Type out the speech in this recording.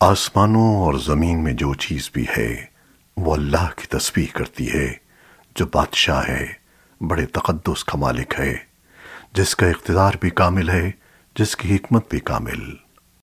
آسمانوں اور زمین میں جو چیز بھی ہے، وہ اللہ کی تسبیح کرتی ہے، جو بادشاہ ہے، بڑے تقدس کا مالک ہے، جس کا اقتدار بھی کامل ہے، جس کی حکمت بھی کامل۔